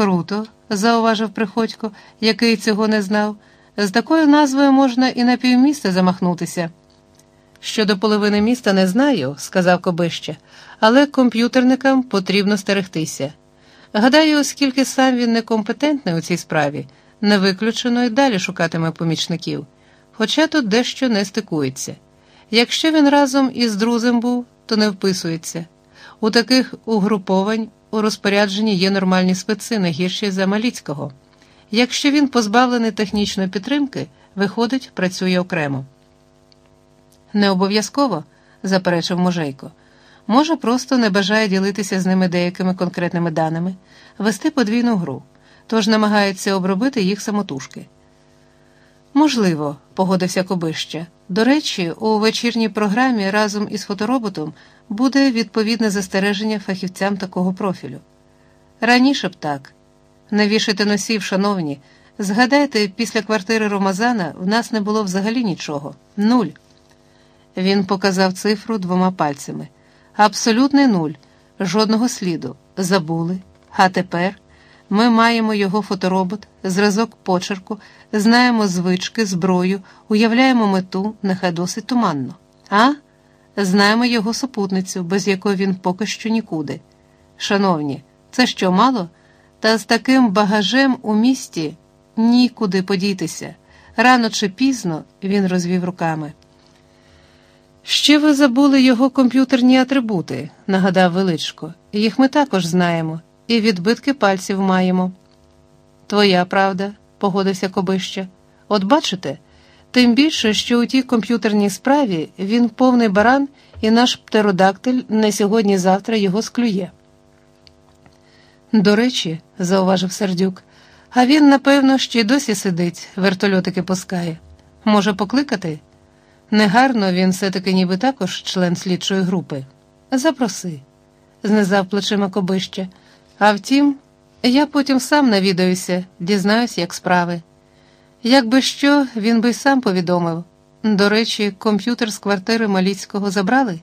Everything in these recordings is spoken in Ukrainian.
Круто, зауважив Приходько, який цього не знав. З такою назвою можна і на півміста замахнутися. Щодо половини міста не знаю, сказав Кобища, але комп'ютерникам потрібно стерегтися. Гадаю, оскільки сам він некомпетентний у цій справі, не виключено і далі шукатиме помічників, хоча тут дещо не стикується. Якщо він разом із друзем був, то не вписується. У таких угруповань у розпорядженні є нормальні специ, не гірші за Маліцького. Якщо він позбавлений технічної підтримки, виходить, працює окремо. Не обов'язково, заперечив Можейко. Може, просто не бажає ділитися з ними деякими конкретними даними, вести подвійну гру, тож намагається обробити їх самотужки. Можливо, погодився Кобища. До речі, у вечірній програмі разом із фотороботом буде відповідне застереження фахівцям такого профілю. Раніше б так. Не вішайте носів, шановні. Згадайте, після квартири Ромазана в нас не було взагалі нічого. Нуль. Він показав цифру двома пальцями. Абсолютний нуль, жодного сліду. Забули. А тепер ми маємо його фоторобот, зразок почерку, знаємо звички, зброю, уявляємо мету, нехай досить туманно. А? Знаємо його супутницю, без якої він поки що нікуди. Шановні, це що мало? Та з таким багажем у місті нікуди подітися. Рано чи пізно він розвів руками. Ще ви забули його комп'ютерні атрибути, нагадав величко. Їх ми також знаємо, і відбитки пальців маємо. Твоя правда, погодився Кобища. От бачите, тим більше, що у тій комп'ютерній справі він повний баран, і наш птеродактиль не сьогодні-завтра його склює. До речі, зауважив сердюк, а він, напевно, ще й досі сидить, вертольотики пускає. Може, покликати? Негарно він все-таки ніби також член слідчої групи. Запроси, знизав плечима Кобища. А втім, я потім сам навідаюся, дізнаюсь, як справи. Якби що, він би сам повідомив. До речі, комп'ютер з квартири Маліцького забрали?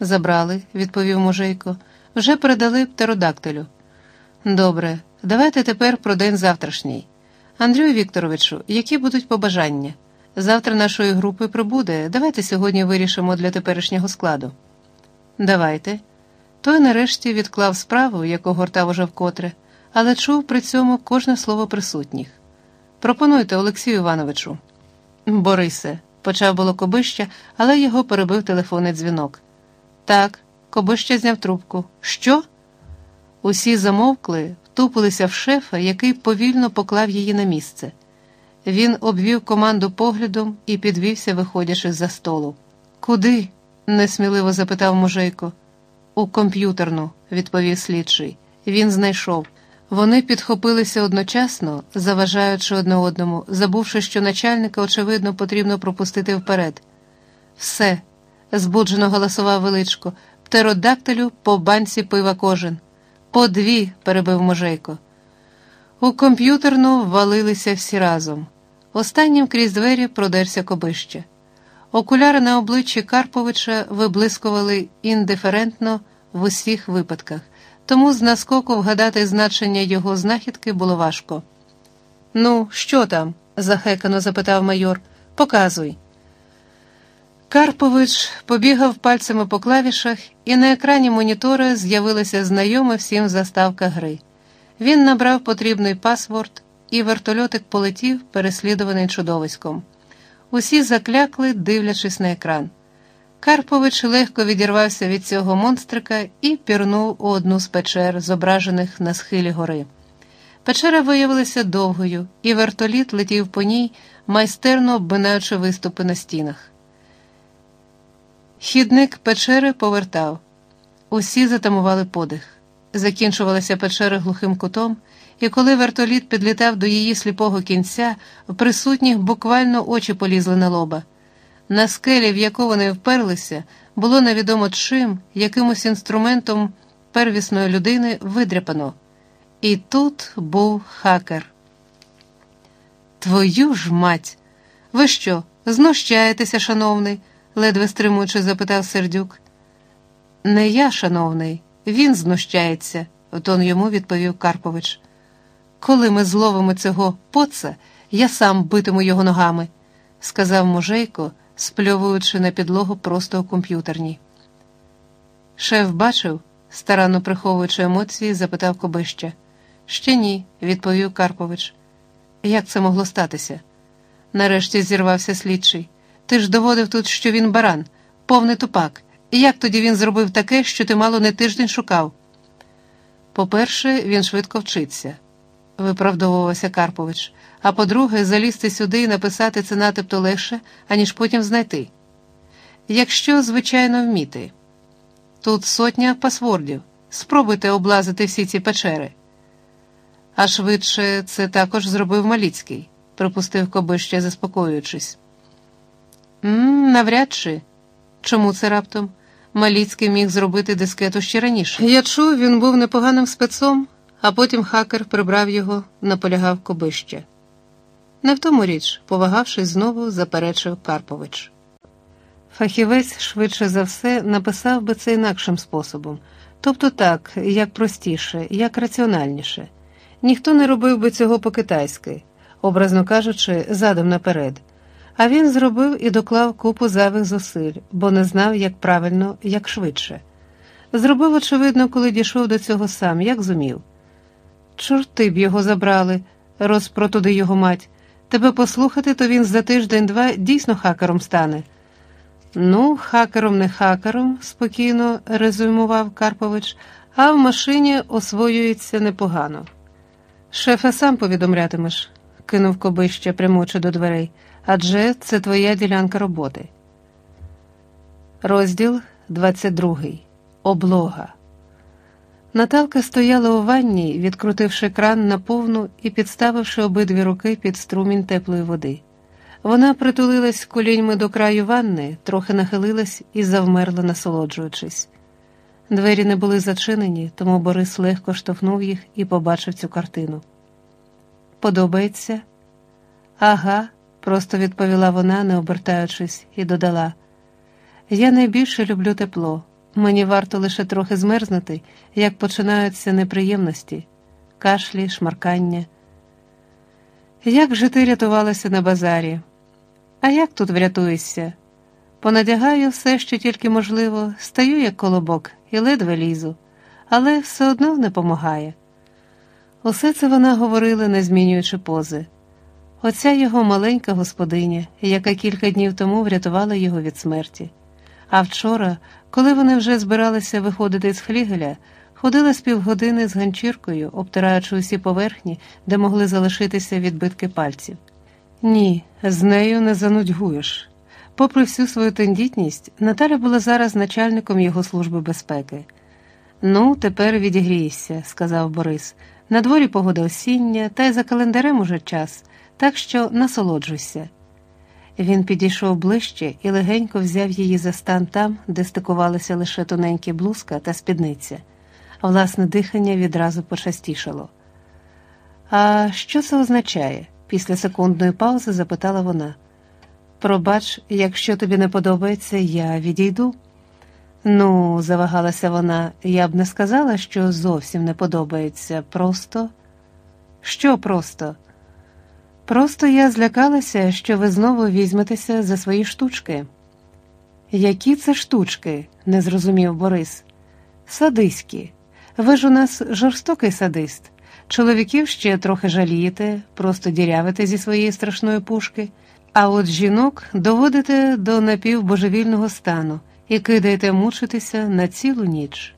Забрали, відповів мужейко. Вже передали птеродактилю. Добре, давайте тепер про день завтрашній. Андрію Вікторовичу, які будуть побажання? Завтра нашої групи прибуде. Давайте сьогодні вирішимо для теперішнього складу. Давайте. Той нарешті відклав справу, яку гортав уже вкотре, але чув при цьому кожне слово присутніх. Пропонуйте, Олексію Івановичу. Борисе, почав було Кобища, але його перебив телефонний дзвінок. Так, Кобища зняв трубку. Що? Усі замовкли, втупилися в шефа, який повільно поклав її на місце. Він обвів команду поглядом і підвівся, виходячи з-за столу. Куди? несміливо запитав мужейко. У комп'ютерну, відповів слідчий. Він знайшов. Вони підхопилися одночасно, заважаючи одне одному, забувши, що начальника, очевидно, потрібно пропустити вперед. Все, збуджено голосував величко, птеродактилю по банці пива кожен. По дві, перебив мужейко. У комп'ютерну ввалилися всі разом. Останнім крізь двері продерся кобище. Окуляри на обличчі Карповича виблискували індиферентно в усіх випадках, тому з наскоку вгадати значення його знахідки було важко. Ну, що там? захекано запитав майор. Показуй. Карпович побігав пальцями по клавішах, і на екрані монітора з'явилася знайома всім заставка гри. Він набрав потрібний пасворд, і вертольотик полетів, переслідуваний чудовиськом. Усі заклякли, дивлячись на екран. Карпович легко відірвався від цього монстрика і пірнув у одну з печер, зображених на схилі гори. Печера виявилася довгою, і вертоліт летів по ній, майстерно обминаючи виступи на стінах. Хідник печери повертав. Усі затамували подих. Закінчувалася печера глухим кутом, і коли вертоліт підлітав до її сліпого кінця, в присутніх буквально очі полізли на лоба. На скелі, в яку вони вперлися, було невідомо чим, якимось інструментом первісної людини видряпано. І тут був хакер. Твою ж мать! Ви що, знущаєтеся, шановний? ледве стримуючи, запитав сердюк. Не я, шановний, він знущається, тон йому відповів Карпович. Коли ми зловимо цього поца, я сам битиму його ногами, сказав мужейко, спльовуючи на підлогу просто у комп'ютерній. Шеф бачив, старанно приховуючи емоції, запитав Кобища. Ще ні, відповів Карпович. Як це могло статися? Нарешті зірвався слідчий. Ти ж доводив тут, що він баран, повний тупак. Як тоді він зробив таке, що ти мало не тиждень шукав? По-перше, він швидко вчиться, виправдовувався Карпович. А по-друге, залізти сюди і написати це натипто легше, аніж потім знайти. Якщо, звичайно, вміти. Тут сотня пасвордів. Спробуйте облазити всі ці печери. А швидше це також зробив Маліцький, припустив Кобище, заспокоюючись. «М, Навряд чи. Чому це раптом? Маліцький міг зробити дискету ще раніше. Я чув, він був непоганим спецом, а потім хакер прибрав його, наполягав Кобище. Не в тому річ, повагавшись, знову заперечив Карпович. Фахівець швидше за все написав би це інакшим способом, тобто так, як простіше, як раціональніше. Ніхто не робив би цього по-китайськи, образно кажучи, задом наперед. А він зробив і доклав купу зайвих зусиль, бо не знав, як правильно, як швидше. Зробив, очевидно, коли дійшов до цього сам, як зумів. Чорти б його забрали, розпротуди його мать. Тебе послухати, то він за тиждень-два дійсно хакером стане. Ну, хакером не хакером, спокійно резюмував Карпович, а в машині освоюється непогано. Шефа сам повідомлятимеш, кинув Кобище, прямуючи до дверей, адже це твоя ділянка роботи. Розділ 22. Облога. Наталка стояла у ванні, відкрутивши кран на повну і підставивши обидві руки під струмінь теплої води. Вона притулилась коліньми до краю ванни, трохи нахилилась і завмерла, насолоджуючись. Двері не були зачинені, тому Борис легко штовхнув їх і побачив цю картину. Подобається? Ага, просто відповіла вона, не обертаючись, і додала. Я найбільше люблю тепло. Мені варто лише трохи змерзнути, як починаються неприємності, кашлі, шмаркання. Як же ти рятувалася на базарі? А як тут врятуєшся? Понадягаю все, що тільки можливо, стаю як колобок і ледве лізу, але все одно не помагає. Усе це вона говорила, не змінюючи пози. Оця його маленька господиня, яка кілька днів тому врятувала його від смерті. А вчора, коли вони вже збиралися виходити з флігеля, ходила з півгодини з ганчіркою, обтираючи усі поверхні, де могли залишитися відбитки пальців. Ні, з нею не занудьгуєш. Попри всю свою тендітність, Наталя була зараз начальником його служби безпеки. Ну, тепер відігрійся, сказав Борис. На дворі погода осіння, та й за календарем уже час, так що насолоджуйся. Він підійшов ближче і легенько взяв її за стан там, де стикувалися лише тоненькі блузка та спідниця. Власне дихання відразу почастішало. А що це означає? після секундної паузи запитала вона. Пробач, якщо тобі не подобається, я відійду. Ну, завагалася вона, я б не сказала, що зовсім не подобається. Просто. Що просто? Просто я злякалася, що ви знову візьметеся за свої штучки. Які це штучки? не зрозумів Борис. Садиські. Ви ж у нас жорстокий садист. Чоловіків ще трохи жалієте, просто дірявите зі своєї страшної пушки, а от жінок доводите до напівбожевільного стану і кидаєте мучитися на цілу ніч.